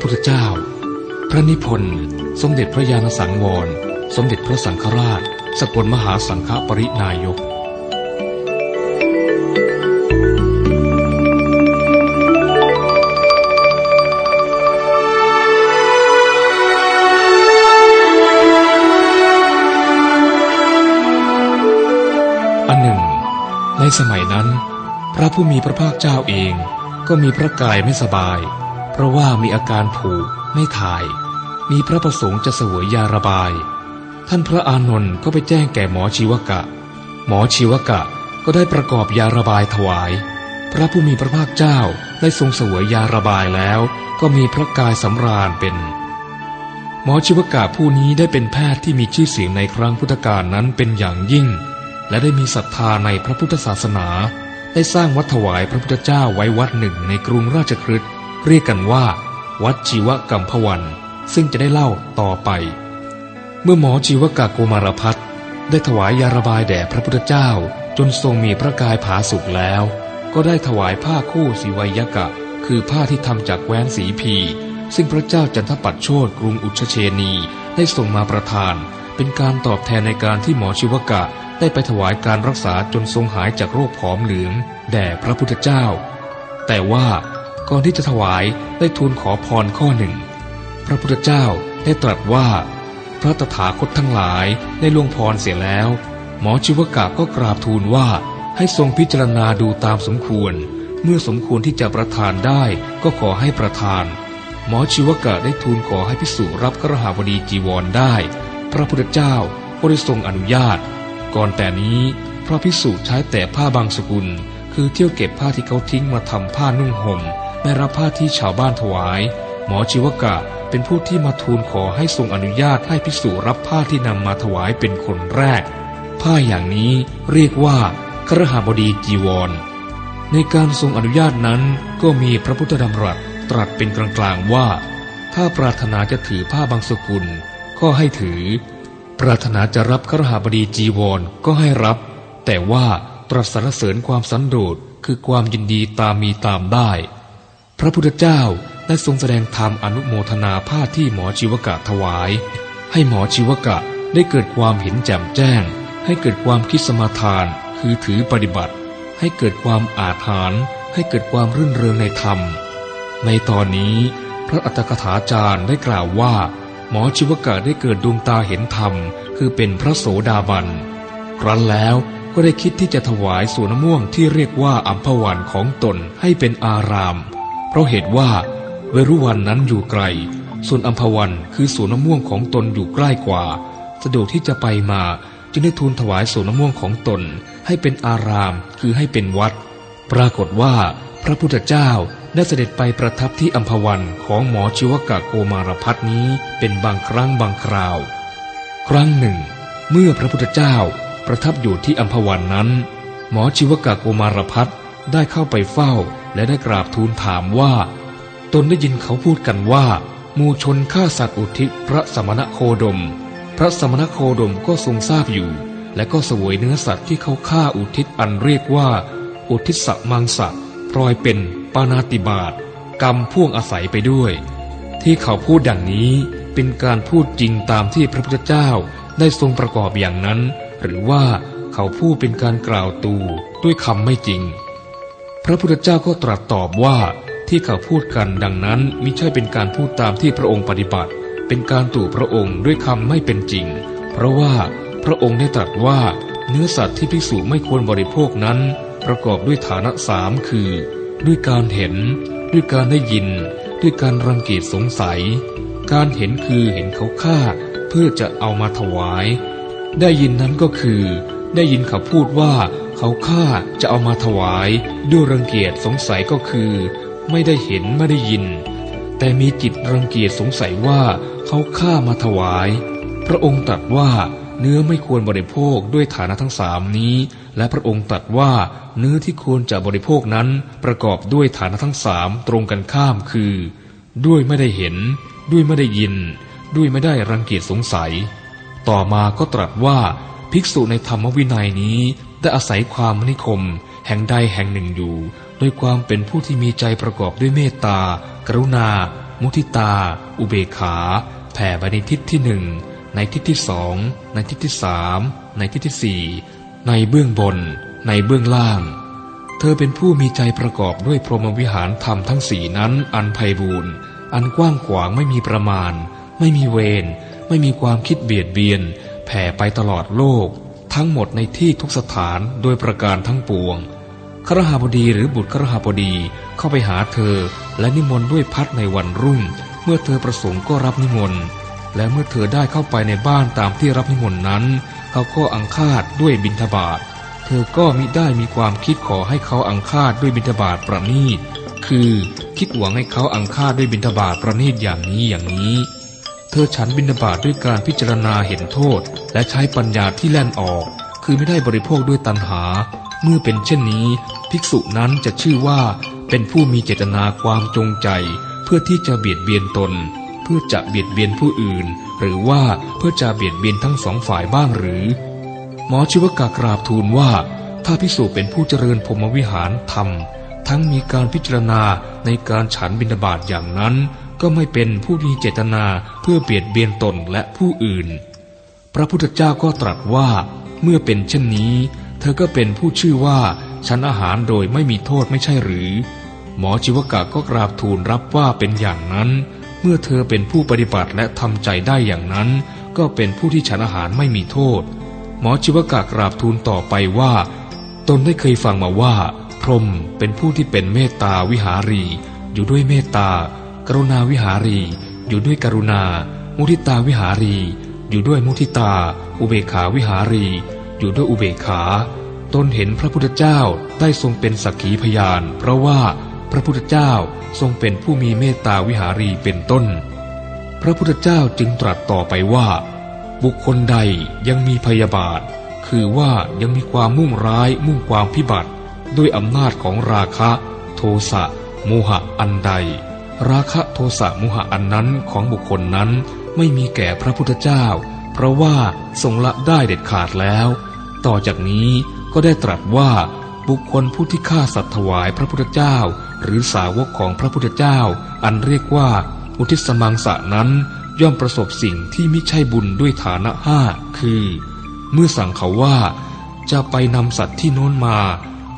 พระพุทธเจ้า พระนิพนธ์ สมเด็จพระยาณสังวร สมเด็จพระสังฆราช สกลมหาสังฆปรินายกอันหนึ่งในสมัยนั้น พระผู้มีพระภาคเจ้าเองก็มีพระกายไม่สบาย ราะว่ามีอาการผูกไม่ถ่าย มีพระประสงค์จะเสวยยาระบาย ท่านพระอานนท์ก็ไปแจ้งแก่หมอชีวกะ หมอชีวกะก็ได้ประกอบยาระบายถวาย พระผู้มีพระภาคเจ้าได้ทรงเสวยยาระบายแล้ว ก็มีพระกายสำราญเป็น หมอชีวกะผู้นี้ได้เป็นแพทย์ที่มีชื่อเสียงในครั้งพุทธกาลนั้นเป็นอย่างยิ่ง และได้มีศรัทธาในพระพุทธศาสนา ได้สร้างวัดถวายพระพุทธเจ้าไว้วัดหนึ่งในกรุงราชคฤห์ เรียกกันว่า วัดชีวกัมพวันซึ่งจะได้เล่าต่อไป เมื่อหมอชีวกะโกมารพัฒน์ได้ถวายยาระบายแด่พระพุทธเจ้า จนทรงมีพระกายผาสุกแล้ว ก็ได้ถวายผ้าคู่สีวัยกะ คือผ้าที่ทำจากแคว้นสีพี ซึ่งพระเจ้าจันทปัตโชตกรุงอุชเชนีได้ส่งมาประทาน เป็นการตอบแทนในการที่หมอชีวกะได้ไปถวายการรักษาจนทรงหายจากโรคผอมเหลืองแด่พระพุทธเจ้า แต่ว่า ก่อนที่จะถวายได้ทูลขอพรข้อหนึ่ง พระพุทธเจ้าได้ตรัสว่า พระตถาคตทั้งหลายได้ล่วงพรเสียแล้ว หมอชีวกะก็กราบทูลว่าให้ทรงพิจารณาดูตามสมควร เมื่อสมควรที่จะประทานได้ก็ขอให้ประทาน หมอชีวกะได้ทูลขอให้พิสุรับกระหาบดีจีวรได้ พระพุทธเจ้าก็ได้ทรงอนุญาต ก่อนแต่นี้พระพิสุใช้แต่ผ้าบางสกุล คือเที่ยวเก็บผ้าที่เขาทิ้งมาทำผ้านุ่งห่ม ไม่รับผ้าที่ชาวบ้านถวาย หมอชีวกะเป็นผู้ที่มาทูลขอให้ทรงอนุญาตให้พิสุรับผ้าที่นำมาถวายเป็นคนแรก ผ้าอย่างนี้เรียกว่าครหาบดีจีวร ในการทรงอนุญาตนั้นก็มีพระพุทธดำรัสตรัสเป็นกลางๆว่า ถ้าปรารถนาจะถือผ้าบางสกุล ก็ให้ถือ ปรารถนาจะรับครหาบดีจีวรก็ให้รับ แต่ว่าตรัสสรรเสริญความสันโดษคือความยินดีตามมีตามได้ พระพุทธเจ้าได้ทรงแสดงธรรมอนุโมทนาผ้าที่หมอชีวกะถวาย ให้หมอชีวกะได้เกิดความเห็นแจ่มแจ้ง ให้เกิดความคิดสมาทาน คือถือปฏิบัติ ให้เกิดความอาถรรพ์ให้เกิดความรื่นเริงในธรรม ในตอนนี้พระอัตถกถาจารย์ได้กล่าวว่า หมอชีวกะได้เกิดดวงตาเห็นธรรม คือเป็นพระโสดาบันครั้นแล้วก็ได้คิดที่จะถวายสวนม่วงที่เรียกว่าอัมพวันของตนให้เป็นอาราม เพราะเหตุว่าเวรุวันนั้นอยู่ไกล ส่วนอัมพวันคือสวนมะม่วงของตนอยู่ใกล้กว่า สะดวกที่จะไปมาจึงได้ทูลถวายสวนมะม่วงของตนให้เป็นอารามคือให้เป็นวัด ปรากฏว่าพระพุทธเจ้าได้เสด็จไปประทับที่อัมพวันของหมอชีวกะโกมารพัฒนี้เป็นบางครั้งบางคราว ครั้งหนึ่ง เมื่อพระพุทธเจ้าประทับอยู่ที่อัมพวันนั้น หมอชีวกะโกมารพัฒได้เข้าไปเฝ้า และได้กราบทูลถามว่า ตนได้ยินเขาพูดกันว่า มูชนฆ่าสัตว์อุทิศพระสมณโคดม พระสมณโคดมก็ทรงทราบอยู่ และก็สวยเนื้อสัตว์ที่เขาฆ่าอุทิศอันเรียกว่า อุทิศสมังสะพลอยเป็นปานาติบาตกรรมพ่วงอาศัยไปด้วย ที่เขาพูดดังนี้เป็นการพูดจริงตามที่พระพุทธเจ้าได้ทรงประกอบอย่างนั้น หรือว่าเขาพูดเป็นการกล่าวตูด้วยคำไม่จริง ระพุทธเจ้าก็ตรัสตอบว่าที่เขาพูดกันดังนั้นมิใช่เป็นการพูดตามที่พระองค์ปฏิบัติ เป็นการตู่พระองค์ด้วยคำไม่เป็นจริง เพราะว่าพระองค์ได้ตรัสว่าเนื้อสัตว์ที่ภิกษุไม่ควรบริโภคนั้น ประกอบด้วยฐานะสามคือ ด้วยการเห็น ด้วยการได้ยิน ด้วยการรังเกียจสงสัย การเห็นคือเห็นเขาฆ่า เพื่อจะเอามาถวาย ได้ยินนั้นก็คือ ได้ยินเขาพูดว่า เขาฆ่าจะเอามาถวายด้วยรังเกียจสงสัยก็คือ ไม่ได้เห็นไม่ได้ยิน แต่มีจิตรังเกียจสงสัยว่าเขาฆ่ามาถวาย พระองค์ตรัสว่าเนื้อไม่ควรบริโภคด้วยฐานะทั้งสามนี้ และพระองค์ตรัสว่าเนื้อที่ควรจะบริโภคนั้นประกอบด้วยฐานะทั้งสามตรงกันข้ามคือ ด้วยไม่ได้เห็น ด้วยไม่ได้ยิน ด้วยไม่ได้รังเกียจสงสัย ต่อมาก็ตรัสว่าภิกษุในธรรมวินัยนี้ ได้อาศัยความนิคม แห่งใดแห่งหนึ่งอยู่โดยความเป็นผู้ที่มีใจประกอบด้วยเมตตา กรุณา มุทิตา อุเบกขา แผ่ไปในทิศที่หนึ่ง ในทิศที่สอง ในทิศที่สาม ในทิศที่สี่ ในเบื้องบน ในเบื้องล่าง เธอเป็นผู้มีใจประกอบด้วยพรหมวิหารธรรมทั้งสี่นั้น อันไพบูรณ์อันกว้างขวางไม่มีประมาณ ไม่มีเวร ไม่มีความคิดเบียดเบียน แผ่ไปตลอดโลก ทั้งหมดในที่ทุกสถานโดยประการทั้งปวงครหาบดีหรือบุตรครหาบดีเข้าไปหาเธอ และนิมนต์ด้วยพัดในวันรุ่ง เมื่อเธอประสงค์ก็รับนิมนต์ และเมื่อเธอได้เข้าไปในบ้านตามที่รับนิมนต์นั้น เขาก็อังคาดด้วยบิณฑบาตเธอก็มิได้มีความคิดขอให้เขาอังคาดด้วยบิณฑบาตประณีตคือคิดหวังให้เขาอังคาดด้วยบิณฑบาตประณีตอย่างนี้อย่างนี้ เธอฉันบิณฑบาตด้วยการพิจารณาเห็นโทษ และใช้ปัญญาที่แล่นออก คือไม่ได้บริโภคด้วยตัณหา เมื่อเป็นเช่นนี้ ภิกษุนั้นจะชื่อว่าเป็นผู้มีเจตนาความจงใจ เพื่อที่จะเบียดเบียนตน เพื่อจะเบียดเบียนผู้อื่น หรือว่าเพื่อจะเบียดเบียนทั้งสองฝ่ายบ้างหรือ หมอชิวกากราบทูลว่า ถ้าภิกษุเป็นผู้เจริญพรมวิหารธรรม ทั้งมีการพิจารณาในการฉันบิณฑบาตอย่างนั้น ก็ไม่เป็นผู้มีเจตนาเพื่อเบียดเบียนตนและผู้อื่น พระพุทธเจ้าก็ตรัสว่า เมื่อเป็นเช่นนี้ เธอก็เป็นผู้ชื่อว่าฉันอาหารโดยไม่มีโทษไม่ใช่หรือ หมอจิวกะก็กราบทูลรับว่าเป็นอย่างนั้น เมื่อเธอเป็นผู้ปฏิบัติและทำใจได้อย่างนั้น ก็เป็นผู้ที่ฉันอาหารไม่มีโทษ หมอจิวกะกราบทูลต่อไปว่า ตนได้เคยฟังมาว่า พรหมเป็นผู้ที่เป็นเมตตาวิหารี อยู่ด้วยเมตตา กรุณาวิหารี อยู่ด้วยกรุณา มุทิตาวิหารี อยู่ด้วยมุทิตา อุเบขาวิหารี อยู่ด้วยอุเบขาตนเห็นพระพุทธเจ้าได้ทรงเป็นสักขีพยาน เพราะว่าพระพุทธเจ้าทรงเป็นผู้มีเมตตาวิหารีเป็นต้น พระพุทธเจ้าจึงตรัสต่อไปว่า บุคคลใดยังมีพยาบาท คือว่ายังมีความมุ่งร้ายมุ่งความพิบัติ ด้วยอำนาจของราคะ โทสะโมหะอันใด ราคะโทสะโมหะอันนั้นของบุคคลนั้นไม่มีแก่พระพุทธเจ้า เพราะว่าทรงละได้เด็ดขาดแล้ว ต่อจากนี้ก็ได้ตรัสว่าบุคคลผู้ที่ฆ่าสัตว์ถวายพระพุทธเจ้า หรือสาวกของพระพุทธเจ้า อันเรียกว่า อุทิศมังสะนั้นย่อมประสบสิ่งที่ไม่ใช่บุญด้วยฐานะห้าคือ เมื่อสั่งเขาว่า จะไปนำสัตว์ที่โน้นมา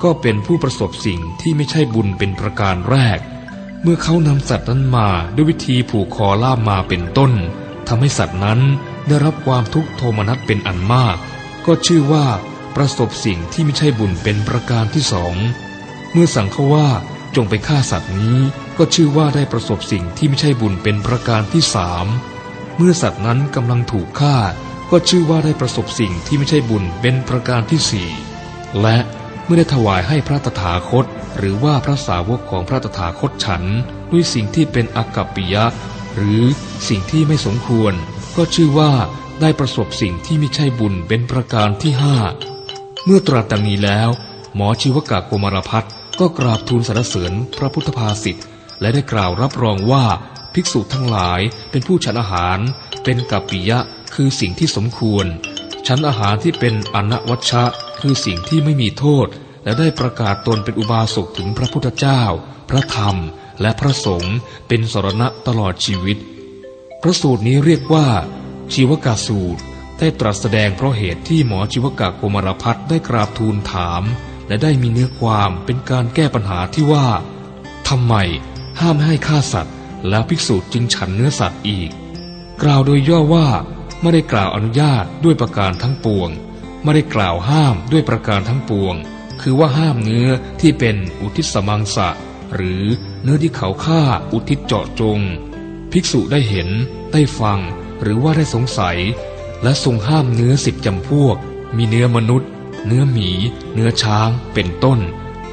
ก็เป็นผู้ประสบสิ่งที่ไม่ใช่บุญเป็นประการแรก เมื่อเขานำสัตว์นั้นมาด้วยวิธีผูกคอล่ามมาเป็นต้นทำให้สัตว์นั้นได้รับความทุกข์โทมนัสเป็นอันมาก ก็ชื่อว่าประสบสิ่งที่ไม่ใช่บุญเป็นประการที่สอง เมื่อสั่งเขาว่าจงไปฆ่าสัตว์นี้ ก็ชื่อว่าได้ประสบสิ่งที่ไม่ใช่บุญเป็นประการที่สาม เมื่อสัตว์นั้นกำลังถูกฆ่า ก็ชื่อว่าได้ประสบสิ่งที่ไม่ใช่บุญเป็นประการที่สี่ และ มื่อได้ถวายให้พระตถาคต หรือว่าพระสาวกของพระตถาคตฉัน ด้วยสิ่งที่เป็นอกัปปิยะ หรือสิ่งที่ไม่สมควร ก็ชื่อว่าได้ประสบสิ่งที่ไม่ใช่บุญเป็นประการที่ห้าเมื่อตรัสดังนี้แล้ว หมอชีวกะโกมารพัฒก็กราบทูลสรรเสริญพระพุทธภาษิตและได้กล่าวรับรองว่าภิกษุทั้งหลายเป็นผู้ฉันอาหาร เป็นกัปปิยะคือสิ่งที่สมควร ฉันอาหารที่เป็นอนวัชชะ คือสิ่งที่ไม่มีโทษ และได้ประกาศตนเป็นอุบาสกถึงพระพุทธเจ้า พระธรรม และพระสงฆ์เป็นสรณะตลอดชีวิต พระสูตรนี้เรียกว่า ชีวกาสูตร ได้ตรัสแสดงเพราะเหตุที่หมอชีวกะโกมารพัฒได้กราบทูลถาม และได้มีเนื้อความเป็นการแก้ปัญหาที่ว่าทำไมห้ามให้ฆ่าสัตว์ แล้วภิกษุจึงฉันเนื้อสัตว์อีก กล่าวโดยย่อว่าไม่ได้กล่าวอนุญาตด้วยประการทั้งปวงไม่ได้กล่าวห้ามด้วยประการทั้งปวง คือว่าห้ามเนื้อที่เป็นอุทิศมังสะ หรือเนื้อที่เขาฆ่าอุทิศเจาะจง ภิกษุได้เห็น ได้ฟัง หรือว่าได้สงสัย และทรงห้ามเนื้อสิบจำพวก มีเนื้อมนุษย์ เนื้อหมี เนื้อช้าง เป็นต้น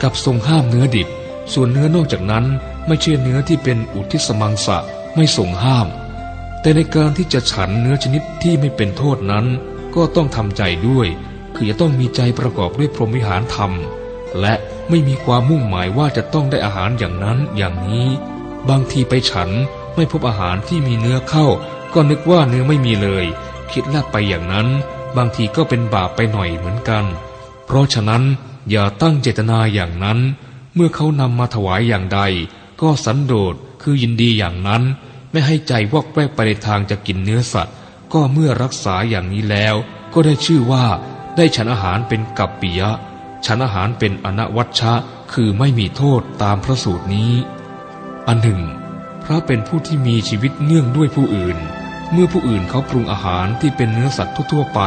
กับทรงห้ามเนื้อดิบ ส่วนเนื้อนอกจากนั้นไม่ใช่เนื้อที่เป็นอุทิศมังสะไม่ทรงห้าม แต่ในการที่จะฉันเนื้อชนิดที่ไม่เป็นโทษนั้น ก็ต้องทำใจด้วย คือจะต้องมีใจประกอบด้วยพรหมวิหารธรรม และไม่มีความมุ่งหมายว่าจะต้องได้อาหารอย่างนั้นอย่างนี้ บางทีไปฉันไม่พบอาหารที่มีเนื้อเข้า ก็นึกว่าเนื้อไม่มีเลย คิดแลกไปอย่างนั้น บางทีก็เป็นบาปไปหน่อยเหมือนกัน เพราะฉะนั้นอย่าตั้งเจตนาอย่างนั้น เมื่อเขานำมาถวายอย่างใด ก็สันโดษคือยินดีอย่างนั้น ไม่ให้ใจวอกแวกไปในทางจะกินเนื้อสัตว์ ก็เมื่อรักษาอย่างนี้แล้ว ก็ได้ชื่อว่า ได้ฉันอาหารเป็นกัปปิยะ ฉันอาหารเป็นอนวัชชะ คือไม่มีโทษตามพระสูตรนี้ อันหนึ่ง พระเป็นผู้ที่มีชีวิตเนื่องด้วยผู้อื่น เมื่อผู้อื่นเขาปรุงอาหารที่เป็นเนื้อสัตว์ทั่วไป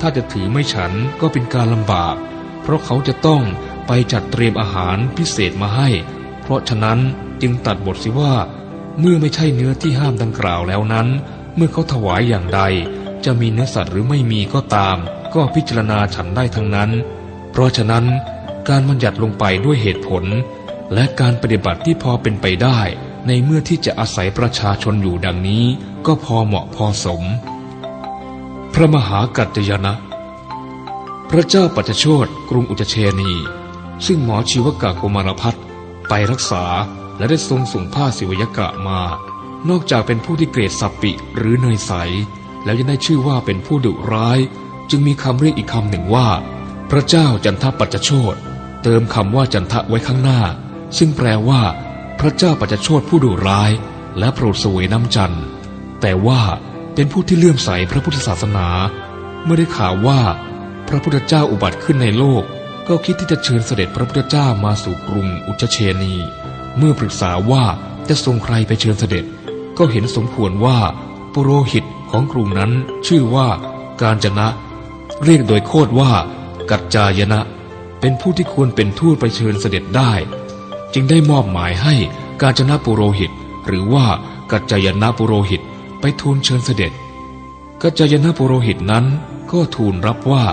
ถ้าจะถือไม่ฉันก็เป็นการลำบาก เพราะเขาจะต้องไปจัดเตรียมอาหารพิเศษมาให้ เพราะฉะนั้นจึงตัดบทสิว่า เมื่อไม่ใช่เนื้อที่ห้ามดังกล่าวแล้วนั้น เมื่อเขาถวายอย่างใด จะมีเนื้อสัตว์หรือไม่มีก็ตาม ก็พิจารณาฉันได้ทั้งนั้น เพราะฉะนั้นการบัญญัติลงไปด้วยเหตุผล และการปฏิบัติที่พอเป็นไปได้ ในเมื่อที่จะอาศัยประชาชนอยู่ดังนี้ ก็พอเหมาะพอสม พระมหากัจจยนะ พระเจ้าปัจจโชตกรุงอุจเชนี ซึ่งหมอชีวกะโกมารพัฒไปรักษาและได้ทรงส่งผ้าศิวยกะมา นอกจากเป็นผู้ที่เกรดสับปิหรือเนยใส แล้วยังได้ชื่อว่าเป็นผู้ดุร้าย จึงมีคำเรียกอีกคำหนึ่งว่า พระเจ้าจันทปัจจโชตเติมคำว่าจันทะไว้ข้างหน้า ซึ่งแปลว่า พระเจ้าปัจจโชตผู้ดุร้าย และโปรดสวยน้ำจันทร์แต่ว่าเป็นผู้ที่เลื่อมใสพระพุทธศาสนา เมื่อได้ข่าวว่า พระพุทธเจ้าอุบัติขึ้นในโลก ก็คิดที่จะเชิญเสด็จพระพุทธเจ้ามาสู่กรุงอุจเชนี เมื่อปรึกษาว่าจะส่งใครไปเชิญเสด็จ ก็เห็นสมควรว่า ปุโรหิต ของกรุงนั้นชื่อว่าการจนะ เรียกโดยโคดว่า กัจจายนะ เป็นผู้ที่ควรเป็นทูตไปเชิญเสด็จได้ จึงได้มอบหมายให้กาญจนาปุโรหิต หรือว่ากัจจายนะปุโรหิตไปทูลเชิญเสด็จกัจจายนะปุโรหิตนั้นก็ทูลรับว่า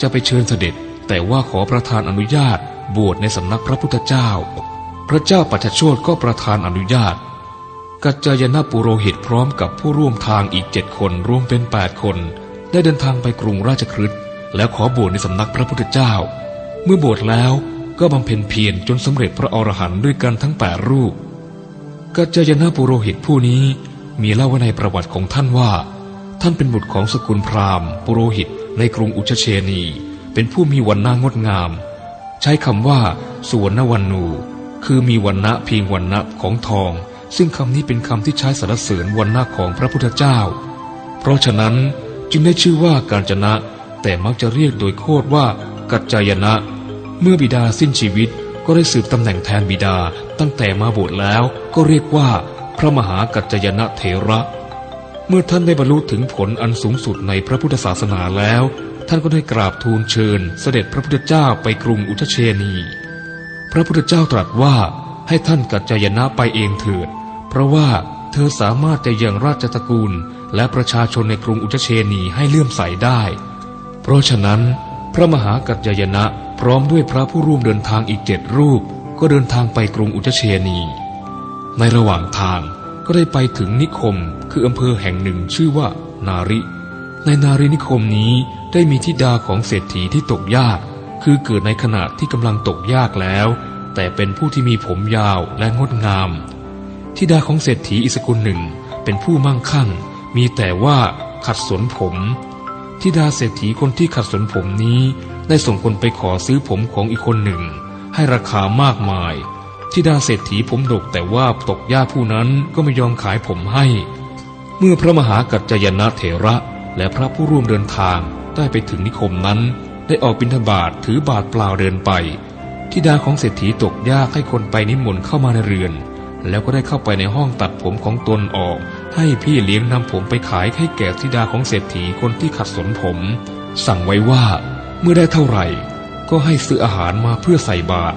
จะไปเชิญเสด็จ แต่ว่าขอประทานอนุญาตบวชในสำนักพระพุทธเจ้า พระเจ้าปัจจโชตก็ประทานอนุญาต กัจจายนปุโรหิตพร้อมกับผู้ร่วมทางอีกเจ็ดคนรวมเป็นแปดคน ได้เดินทางไปกรุงราชคฤห์แล้วขอบวชในสำนักพระพุทธเจ้า เมื่อบวชแล้วก็บำเพ็ญเพียรจนสำเร็จพระอรหันต์ด้วยกันทั้งแปดรูป กัจจายนปุโรหิตผู้นี้มีเล่าไว้ในประวัติของท่านว่า ท่านเป็นบุตรของสกุลพราหมณ์ปุโรหิตในกรุงอุชเชนี เป็นผู้มีวันนางดงาม ใช้คำว่าสุวรรณวันนู คือมีวันณะเพียงวันณะของทอง ซึ่งคำนี้เป็นคำที่ใช้สรรเสริญวันณะของพระพุทธเจ้า เพราะฉะนั้นจึงได้ชื่อว่าการจนะ แต่มักจะเรียกโดยโคดว่า กัจจายนะ เมื่อบิดาสิ้นชีวิตก็ได้สืบตำแหน่งแทนบิดา ตั้งแต่มาบวชแล้วก็เรียกว่า พระมหากัจจายนะเถระ เมื่อท่านได้บรรลุถึงผลอันสูงสุดในพระพุทธศาสนาแล้ว ท่านก็ได้กราบทูลเชิญ เสด็จพระพุทธเจ้าไปกรุงอุทเชนี พระพุทธเจ้าตรัสว่าให้ท่านกัจจายนะไปเองเถิด เพราะว่าเธอสามารถจะยังราชตระกูล และประชาชนในกรุงอุทเชนีให้เลื่อมใสได้ เพราะฉะนั้น พระมหากัจจยนะพร้อมด้วยพระผู้ร่วมเดินทางอีกเจ็ดรูป ก็เดินทางไปกรุงอุทเชนี ในระหว่างทางก็ได้ไปถึงนิคม คืออำเภอแห่งหนึ่งชื่อว่า นาริ ในนารินิคมนี้ได้มีธิดาของเศรษฐีที่ตกยาก คือเกิดในขณะที่กำลังตกยากแล้ว แต่เป็นผู้ที่มีผมยาวและงดงาม ธิดาของเศรษฐีอีสกุลหนึ่งเป็นผู้มั่งคั่ง มีแต่ว่าขัดสนผมธิดาเศรษฐีคนที่ขัดสนผมนี้ ได้ส่งคนไปขอซื้อผมของอีกคนหนึ่ง ให้ราคามากมายธิดาเศรษฐีผมดกแต่ว่าตกยากผู้นั้นก็ไม่ยอมขายผมให้ เมื่อพระมหากัจจยนะเถระและพระผู้ร่วมเดินทางได้ไปถึงนิคมนั้น ได้ออกบิณฑบาตถือบาทเปล่าเดินไปธิดาของเศรษฐีตกยากให้คนไปนิมนต์เข้ามาในเรือน แล้วก็ได้เข้าไปในห้องตัดผมของตนออก ให้พี่เลี้ยงนำผมไปขายให้แก่ธิดาของเศรษฐีคนที่ขัดสนผม สั่งไว้ว่าเมื่อได้เท่าไหร่ ก็ให้ซื้ออาหารมาเพื่อใส่บาตร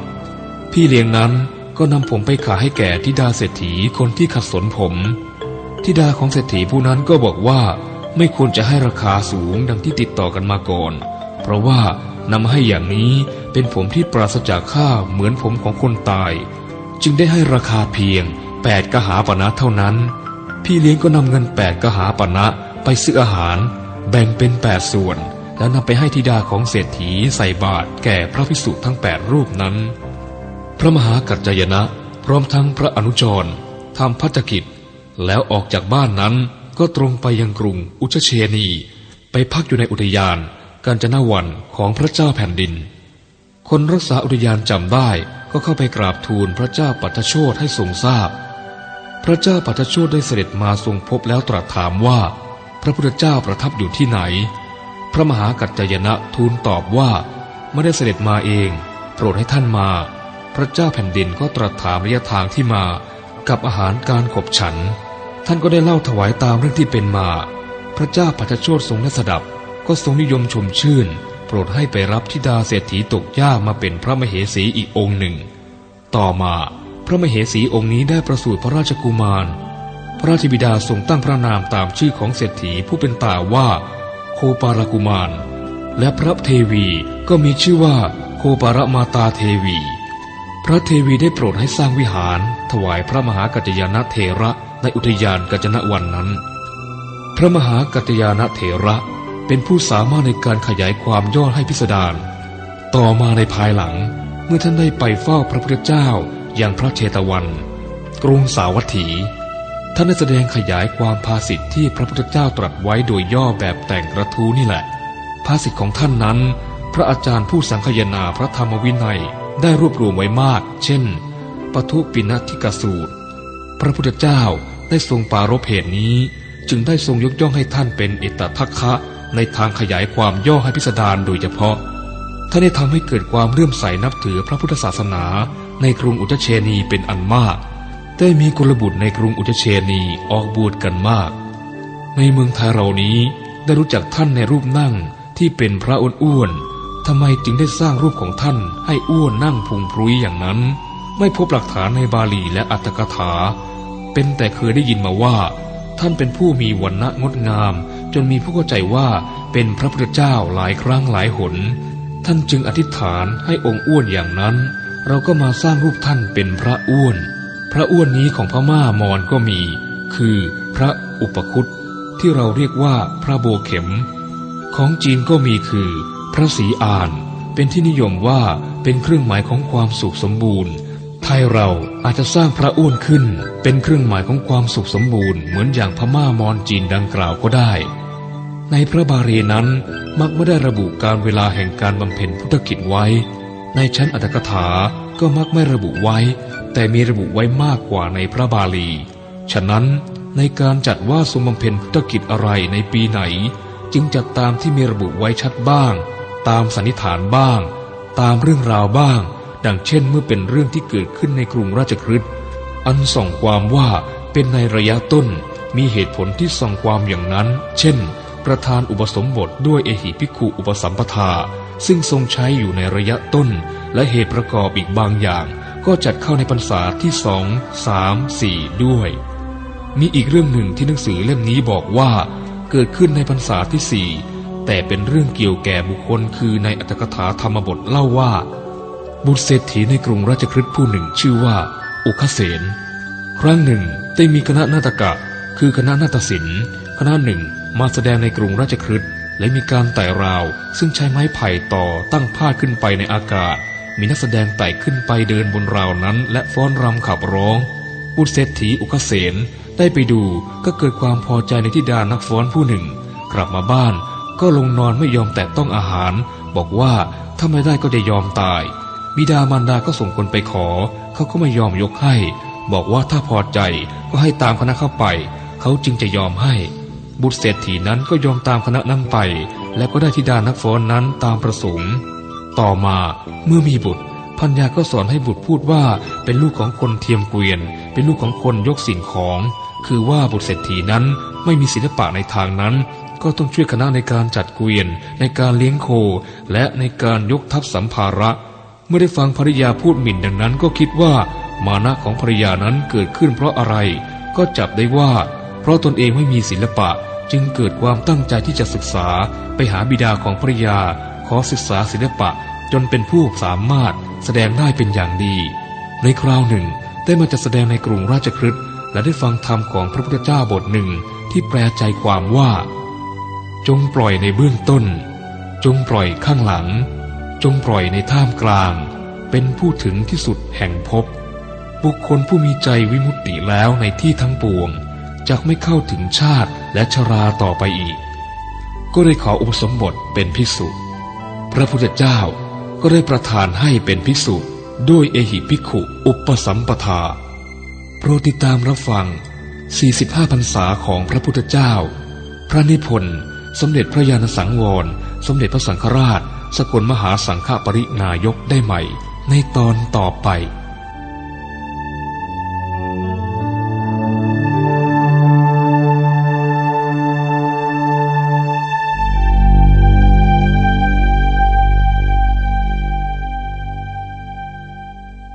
พี่เลี้ยงนั้นก็นำผมไปขายให้แก่ธิดาเศรษฐีคนที่ขัดสนผมธิดาของเศรษฐีผู้นั้นก็บอกว่าไม่ควรจะให้ราคาสูงดังที่ติดต่อกันมาก่อน เพราะว่านำให้อย่างนี้เป็นผมที่ปราศจากค่าเหมือนผมของคนตาย จึงได้ให้ราคาเพียงแปดกหาปณะเท่านั้น พี่เลี้ยงก็นำเงินแปดกหาปณะไปซื้ออาหาร แบ่งเป็นแปดส่วน แล้วนำไปให้ธิดาของเศรษฐีใส่บาตรแก่พระภิกษุทั้งแปดรูปนั้น พระมหากัจจยนะ พร้อมทั้งพระอนุจรทำพัฒกิจ แล้วออกจากบ้านนั้นก็ตรงไปยังกรุงอุชเชนี ไปพักอยู่ในอุทยานกาญจนาวันของพระเจ้าแผ่นดิน คนรักษาอุทยานจำได้ ก็เข้าไปกราบทูลพระเจ้าปัทโชดให้ทรงทราบพระเจ้าปัทโชดได้เสด็จมาทรงพบแล้วตรัสถามว่า พระพุทธเจ้าประทับอยู่ที่ไหน พระมหากัจจยนะทูลตอบว่าไม่ได้เสด็จมาเอง โปรดให้ท่านมา พระเจ้าแผ่นดินก็ตรัสถามระยะทางที่มากับอาหารการขบฉัน ท่านก็ได้เล่าถวายตามเรื่องที่เป็นมา พระเจ้าปัทโชดทรงได้สดับก็ทรงนิยมชมชื่น โปรดให้ไปรับธิดาเศรษฐีตกยากมาเป็นพระมเหสีอีกองค์หนึ่ง ต่อมาพระมเหสีองค์นี้ได้ประสูติพระราชกุมาร พระราชบิดาทรงตั้งพระนามตามชื่อของเศรษฐีผู้เป็นตาว่า โคปารกุมาร และพระเทวีก็มีชื่อว่า โคปารมาตาเทวี พระเทวีได้โปรดให้สร้างวิหาร ถวายพระมหากัจจยนะเทระในอุทยานกัจจนวันนั้น พระมหากัจจยนะเทระ เป็นผู้สามารถในการขยายความย่อให้พิสดารต่อมาในภายหลัง เมื่อท่านได้ไปเฝ้าพระพุทธเจ้าอย่างพระเชตวัน กรุงสาวัตถี ท่านได้แสดงขยายความภาษิตที่พระพุทธเจ้าตรัสไว้โดยย่อแบบแต่งกระทู้นี่แหละ ภาษิตของท่านนั้น พระอาจารย์ผู้สังคยนาพระธรรมวินัยได้รวบรวมไว้มาก เช่นปทุปินทิกสูตร พระพุทธเจ้าได้ทรงปารภเหตุนี้ จึงได้ทรงยกย่องให้ท่านเป็นเอตทัคคะ ในทางขยายความย่อให้พิสดารโดยเฉพาะ ท่านได้ทำให้เกิดความเลื่อมใสนับถือพระพุทธศาสนาในกรุงอุจเชนีเป็นอันมาก ได้มีกุลบุตรในกรุงอุจเชนีออกบวชกันมาก ในเมืองไทยเรานี้ได้รู้จักท่านในรูปนั่งที่เป็นพระอ้วนๆทำไมจึงได้สร้างรูปของท่านให้อ้วนนั่งพุงพรุยอย่างนั้น ไม่พบหลักฐานในบาลีและอัตถกถา เป็นแต่เคยได้ยินมาว่า ท่านเป็นผู้มีวันณะงดงาม จนมีผู้เข้าใจว่าเป็นพระพุทธเจ้าหลายครั้งหลายหน ท่านจึงอธิษฐานให้องค์อ้วนอย่างนั้น เราก็มาสร้างรูปท่านเป็นพระอ้วน พระอ้วนนี้ของพม่ามอญก็มี คือพระอุปคุตที่เราเรียกว่าพระโบเข็ม ของจีนก็มีคือ พระศรีอาน เป็นที่นิยมว่าเป็นเครื่องหมายของความสุขสมบูรณ์ ทยเราอาจจะสร้างพระอ้วนขึ้น เป็นเครื่องหมายของความสุขสมบูรณ์เหมือนอย่างพม่ามอญจีนดังกล่าวก็ได้ ในพระบาลีนั้นมักไม่ได้ระบุการเวลาแห่งการบำเพ็ญพุทธกิจไว้ ในชั้นอัตถกถาก็มักไม่ระบุไว้ แต่มีระบุไว้มากกว่าในพระบาลี ฉะนั้นในการจัดว่าทรงบำเพ็ญพุทธกิจอะไรในปีไหน จึงจัดตามที่มีระบุไว้ชัดบ้าง ตามสันนิษฐานบ้าง ตามเรื่องราวบ้าง ดังเช่นเมื่อเป็นเรื่องที่เกิดขึ้นในกรุงราชคฤห์อันส่องความว่าเป็นในระยะต้นมีเหตุผลที่ส่องความอย่างนั้น เช่น ประธานอุปสมบทด้วยเอหิภิกขุอุปสัมปทา ซึ่งทรงใช้อยู่ในระยะต้น และเหตุประกอบอีกบางอย่าง ก็จัดเข้าในพรรษาที่สองสามสี่ด้วย มีอีกเรื่องหนึ่งที่หนังสือเล่มนี้บอกว่า เกิดขึ้นในพรรษาที่สี่แต่เป็นเรื่องเกี่ยวแก่บุคคลคือในอัตถกถาธรรมบทเล่าว่า บุตรเศรษฐีในกรุงราชคฤห์ผู้หนึ่งชื่อว่า อุคเสนครั้งหนึ่งได้มีคณะนาฏกะ คือคณะนาฏศิลป์คณะหนึ่งมาแสดงในกรุงราชคฤห์และมีการไต่ราว ซึ่งใช้ไม้ไผ่ต่อตั้งพาดขึ้นไปในอากาศ มีนักแสดงไต่ขึ้นไปเดินบนราวนั้น และฟ้อนรำขับร้องบุตรเศรษฐีอุคเสนได้ไปดูก็เกิดความพอใจในทิดานักฟ้อนผู้หนึ่ง กลับมาบ้านก็ลงนอนไม่ยอมแตะต้องอาหาร บอกว่าถ้าไม่ได้ก็จะยอมตาย บิดามารดาก็ส่งคนไปขอ เขาก็ไม่ยอมยกให้ บอกว่าถ้าพอใจก็ให้ตามคณะเข้าไป เขาจึงจะยอมให้ บุตรเศรษฐีนั้นก็ยอมตามคณะนั้นไป และก็ได้ธิดานักฟ้อนนั้นตามประสงค์ต่อมาเมื่อมีบุตรพัญญาก็สอนให้บุตรพูดว่าเป็นลูกของคนเทียมเกวียน เป็นลูกของคนยกสิ่งของ คือว่าบุตรเศรษฐีนั้นไม่มีศิลปะในทางนั้น ก็ต้องช่วยคณะในการจัดเกวียน ในการเลี้ยงโค และในการยกทัพสัมภาระ เมื่อได้ฟังภริยาพูดหมิ่นดังนั้นก็คิดว่า มานะของภริยานั้นเกิดขึ้นเพราะอะไร ก็จับได้ว่า เพราะตนเองไม่มีศิลปะ จึงเกิดความตั้งใจที่จะศึกษา ไปหาบิดาของภริยา ขอศึกษาศิลปะ จนเป็นผู้สามารถแสดงได้เป็นอย่างดี ในคราวหนึ่ง ได้มาจัดแสดงในกรุงราชคฤห์และได้ฟังธรรมของพระพุทธเจ้าบทหนึ่งที่แปลใจความว่า จงปล่อยในเบื้องต้น จงปล่อยข้างหลัง จงปล่อยในท่ามกลาง เป็นผู้ถึงที่สุดแห่งพบบุคคลผู้มีใจวิมุตติแล้วในที่ทั้งปวงจะไม่เข้าถึงชาติและชราต่อไปอีก ก็ได้ขออุปสมบทเป็นพิกษุ พระพุทธเจ้าก็ได้ประทานให้เป็นพิกษุด้วยเอหิภิกขุอุปสัมปทา โปรดติดตามรับฟัง 45พรรษาของพระพุทธเจ้า พระนิพนธ์สมเด็จพระญาณสังวร สมเด็จพระสังฆราช สกลมหาสังฆปรินายกได้ใหม่ ในตอนต่อไป